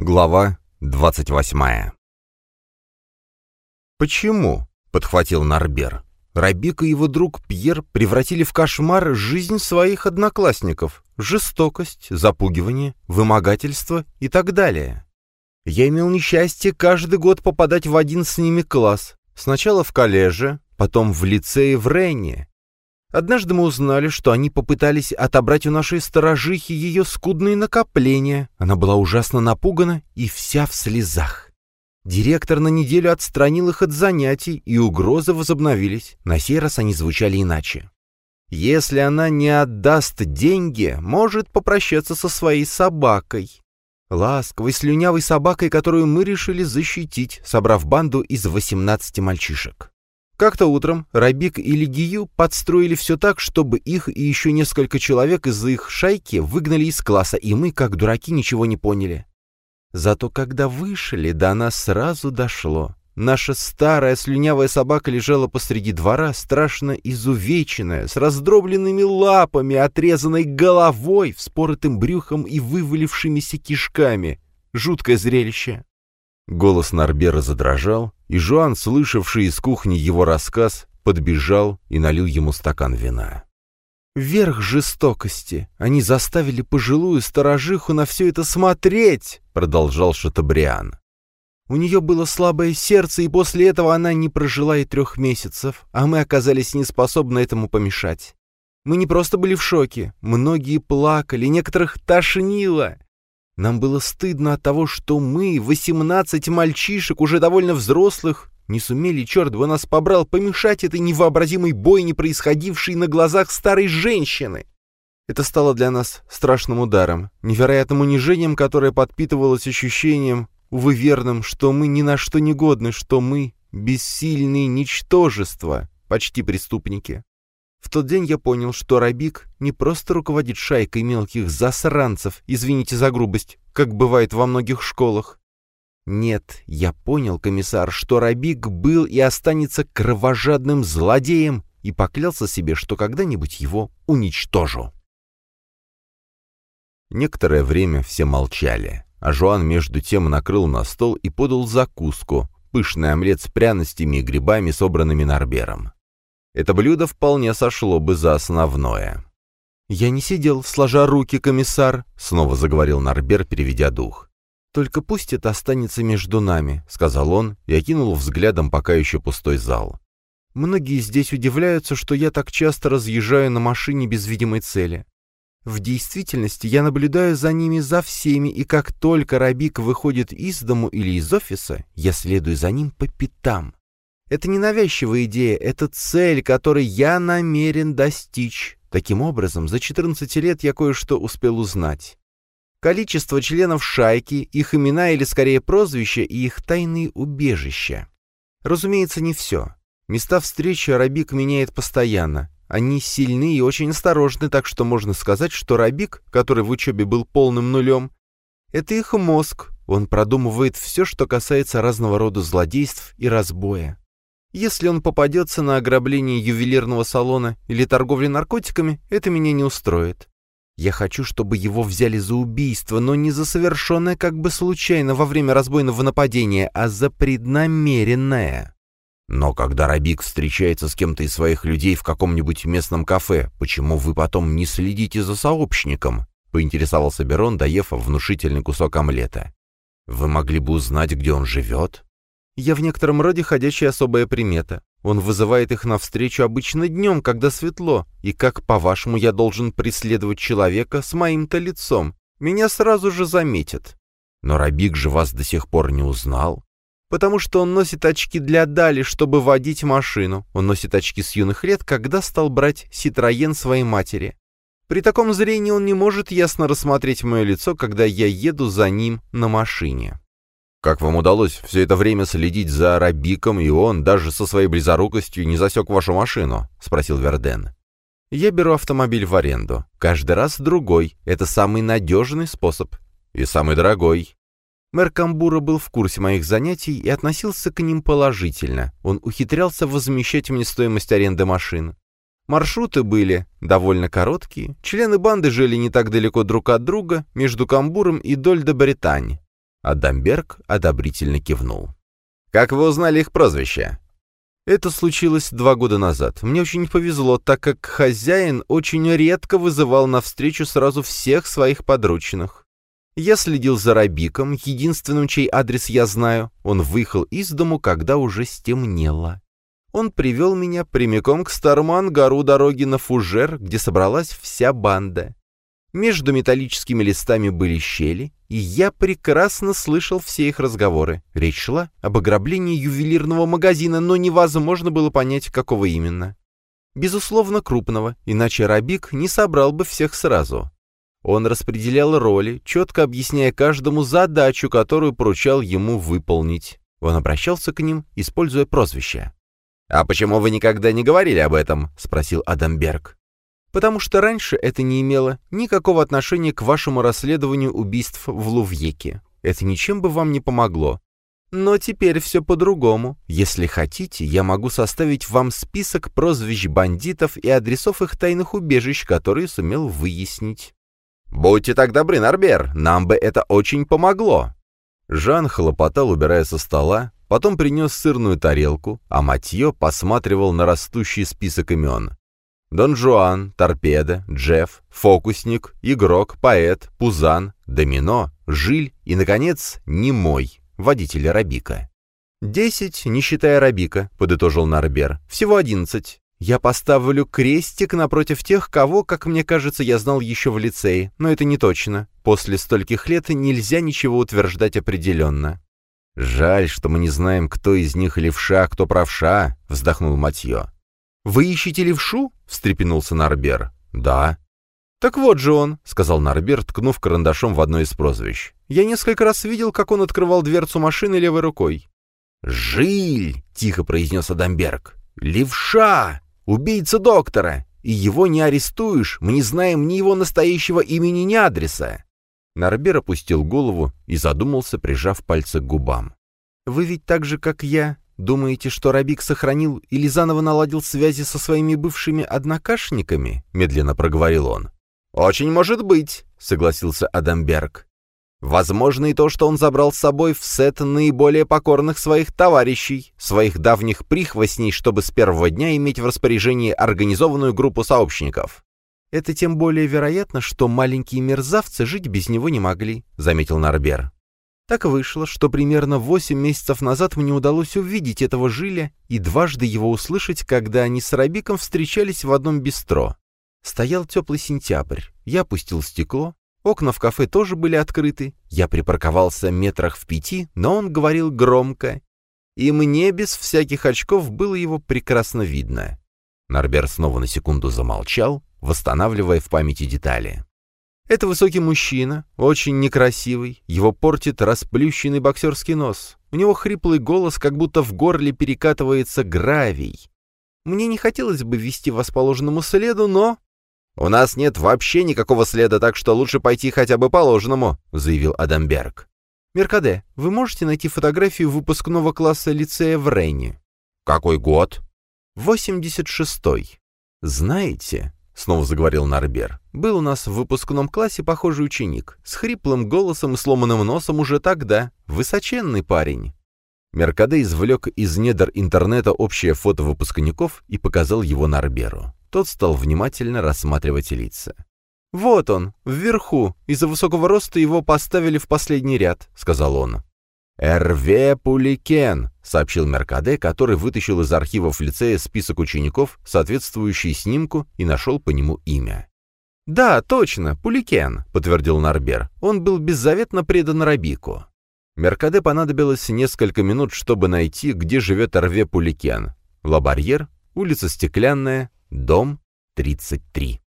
Глава 28 «Почему?» — подхватил Нарбер. Рабик и его друг Пьер превратили в кошмар жизнь своих одноклассников. Жестокость, запугивание, вымогательство и так далее. Я имел несчастье каждый год попадать в один с ними класс. Сначала в коллеже, потом в лицее в Ренне. Однажды мы узнали, что они попытались отобрать у нашей сторожихи ее скудные накопления. Она была ужасно напугана и вся в слезах. Директор на неделю отстранил их от занятий, и угрозы возобновились. На сей раз они звучали иначе. Если она не отдаст деньги, может попрощаться со своей собакой. Ласковой, слюнявой собакой, которую мы решили защитить, собрав банду из 18 мальчишек. Как-то утром Рабик и Лигию подстроили все так, чтобы их и еще несколько человек из их шайки выгнали из класса, и мы, как дураки, ничего не поняли. Зато когда вышли, до нас сразу дошло. Наша старая слюнявая собака лежала посреди двора, страшно изувеченная, с раздробленными лапами, отрезанной головой, вспоротым брюхом и вывалившимися кишками. Жуткое зрелище. Голос Нарбера задрожал, и Жуан, слышавший из кухни его рассказ, подбежал и налил ему стакан вина. «Верх жестокости! Они заставили пожилую сторожиху на все это смотреть!» — продолжал Шатабриан. «У нее было слабое сердце, и после этого она не прожила и трех месяцев, а мы оказались неспособны этому помешать. Мы не просто были в шоке, многие плакали, некоторых тошнило. Нам было стыдно от того, что мы, восемнадцать мальчишек, уже довольно взрослых, не сумели, черт бы нас побрал, помешать этой невообразимой бойне, происходившей на глазах старой женщины. Это стало для нас страшным ударом, невероятным унижением, которое подпитывалось ощущением, увы верным, что мы ни на что не годны, что мы бессильные ничтожества, почти преступники. В тот день я понял, что Рабик не просто руководит шайкой мелких засранцев, извините за грубость, как бывает во многих школах. Нет, я понял, комиссар, что Рабик был и останется кровожадным злодеем и поклялся себе, что когда-нибудь его уничтожу. Некоторое время все молчали, а Жуан между тем накрыл на стол и подал закуску, пышный омлет с пряностями и грибами, собранными Нарбером. Это блюдо вполне сошло бы за основное. «Я не сидел, сложа руки, комиссар», — снова заговорил Нарбер, переведя дух. «Только пусть это останется между нами», — сказал он и окинул взглядом пока еще пустой зал. «Многие здесь удивляются, что я так часто разъезжаю на машине без видимой цели. В действительности я наблюдаю за ними за всеми, и как только Рабик выходит из дому или из офиса, я следую за ним по пятам. Это не навязчивая идея, это цель, которой я намерен достичь. Таким образом, за 14 лет я кое-что успел узнать. Количество членов шайки, их имена или скорее прозвища и их тайные убежища. Разумеется, не все. Места встречи Рабик меняет постоянно. Они сильны и очень осторожны, так что можно сказать, что Рабик, который в учебе был полным нулем, это их мозг. Он продумывает все, что касается разного рода злодейств и разбоя. Если он попадется на ограбление ювелирного салона или торговли наркотиками, это меня не устроит. Я хочу, чтобы его взяли за убийство, но не за совершенное как бы случайно во время разбойного нападения, а за преднамеренное. Но когда Рабик встречается с кем-то из своих людей в каком-нибудь местном кафе, почему вы потом не следите за сообщником? Поинтересовался Берон, доев внушительный кусок омлета. Вы могли бы узнать, где он живет? Я в некотором роде ходячая особая примета. Он вызывает их навстречу обычно днем, когда светло. И как, по-вашему, я должен преследовать человека с моим-то лицом? Меня сразу же заметят. Но Рабик же вас до сих пор не узнал. Потому что он носит очки для Дали, чтобы водить машину. Он носит очки с юных лет, когда стал брать Ситроен своей матери. При таком зрении он не может ясно рассмотреть мое лицо, когда я еду за ним на машине. Как вам удалось все это время следить за Рабиком, и он даже со своей близорукостью не засек вашу машину?» — спросил Верден. «Я беру автомобиль в аренду. Каждый раз другой. Это самый надежный способ. И самый дорогой». Мэр Камбура был в курсе моих занятий и относился к ним положительно. Он ухитрялся возмещать мне стоимость аренды машин. Маршруты были довольно короткие, члены банды жили не так далеко друг от друга, между Камбуром и Доль-де-Британь. Адамберг одобрительно кивнул. «Как вы узнали их прозвище?» Это случилось два года назад. Мне очень повезло, так как хозяин очень редко вызывал на встречу сразу всех своих подручных. Я следил за Рабиком, единственным, чей адрес я знаю. Он выехал из дому, когда уже стемнело. Он привел меня прямиком к старому ангару дороги на Фужер, где собралась вся банда. Между металлическими листами были щели, и я прекрасно слышал все их разговоры. Речь шла об ограблении ювелирного магазина, но невозможно было понять, какого именно. Безусловно, крупного, иначе Рабик не собрал бы всех сразу. Он распределял роли, четко объясняя каждому задачу, которую поручал ему выполнить. Он обращался к ним, используя прозвища. «А почему вы никогда не говорили об этом?» — спросил Адамберг потому что раньше это не имело никакого отношения к вашему расследованию убийств в Лувьеке. Это ничем бы вам не помогло. Но теперь все по-другому. Если хотите, я могу составить вам список прозвищ бандитов и адресов их тайных убежищ, которые сумел выяснить. «Будьте так добры, Нарбер, нам бы это очень помогло!» Жан хлопотал, убирая со стола, потом принес сырную тарелку, а Матье посматривал на растущий список имен. Дон Жуан, Торпеда, Джефф, Фокусник, Игрок, Поэт, Пузан, Домино, Жиль и, наконец, Немой, водитель Рабика. «Десять, не считая Рабика», — подытожил Нарбер. «Всего одиннадцать. Я поставлю крестик напротив тех, кого, как мне кажется, я знал еще в лицее, но это не точно. После стольких лет нельзя ничего утверждать определенно». «Жаль, что мы не знаем, кто из них левша, кто правша», — вздохнул Матье. «Вы ищете левшу?» — встрепенулся Нарбер. «Да». «Так вот же он», — сказал Нарбер, ткнув карандашом в одно из прозвищ. «Я несколько раз видел, как он открывал дверцу машины левой рукой». «Жиль!» — тихо произнес Адамберг. «Левша! Убийца доктора! И его не арестуешь, мы не знаем ни его настоящего имени, ни адреса!» Нарбер опустил голову и задумался, прижав пальцы к губам. «Вы ведь так же, как я, «Думаете, что Рабик сохранил или заново наладил связи со своими бывшими однокашниками?» — медленно проговорил он. «Очень может быть», — согласился Адамберг. «Возможно и то, что он забрал с собой в сет наиболее покорных своих товарищей, своих давних прихвостней, чтобы с первого дня иметь в распоряжении организованную группу сообщников». «Это тем более вероятно, что маленькие мерзавцы жить без него не могли», — заметил Нарбер. Так вышло, что примерно восемь месяцев назад мне удалось увидеть этого Жиля и дважды его услышать, когда они с Рабиком встречались в одном бистро. Стоял теплый сентябрь, я опустил стекло, окна в кафе тоже были открыты, я припарковался метрах в пяти, но он говорил громко, и мне без всяких очков было его прекрасно видно. Нарбер снова на секунду замолчал, восстанавливая в памяти детали. Это высокий мужчина, очень некрасивый, его портит расплющенный боксерский нос. У него хриплый голос, как будто в горле перекатывается гравий. Мне не хотелось бы вести вас по ложному следу, но... «У нас нет вообще никакого следа, так что лучше пойти хотя бы по ложному», — заявил Адамберг. «Меркаде, вы можете найти фотографию выпускного класса лицея в Рейне?» «Какой год?» «Восемьдесят шестой. Знаете, снова заговорил Нарбер. «Был у нас в выпускном классе похожий ученик, с хриплым голосом и сломанным носом уже тогда, высоченный парень». Меркаде извлек из недр интернета общее фото выпускников и показал его Нарберу. Тот стал внимательно рассматривать лица. «Вот он, вверху. Из-за высокого роста его поставили в последний ряд», — сказал он. «Эрве Пуликен», — сообщил Меркаде, который вытащил из архивов лицея список учеников, соответствующий снимку, и нашел по нему имя. «Да, точно, Пуликен», — подтвердил Нарбер. «Он был беззаветно предан Рабику». Меркаде понадобилось несколько минут, чтобы найти, где живет Эрве Пуликен. Лабарьер, улица Стеклянная, дом 33.